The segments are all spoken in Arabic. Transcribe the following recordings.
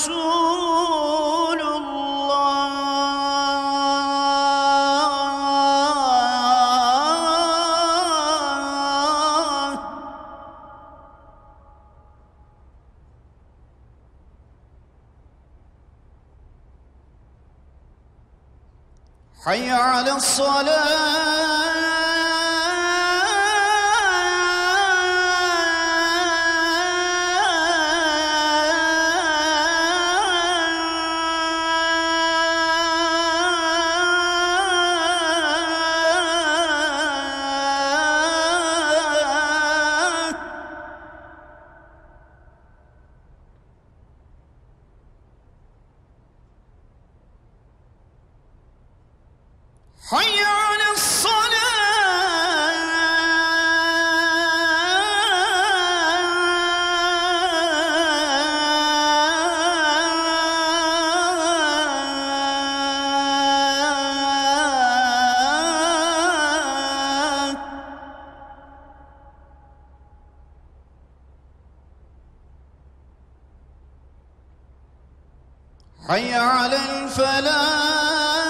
رسول الله. حي على الصلاة. حي على حي على الفلاح.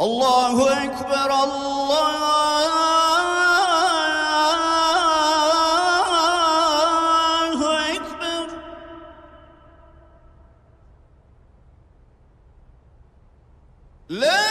الله أكبر الله أكبر لا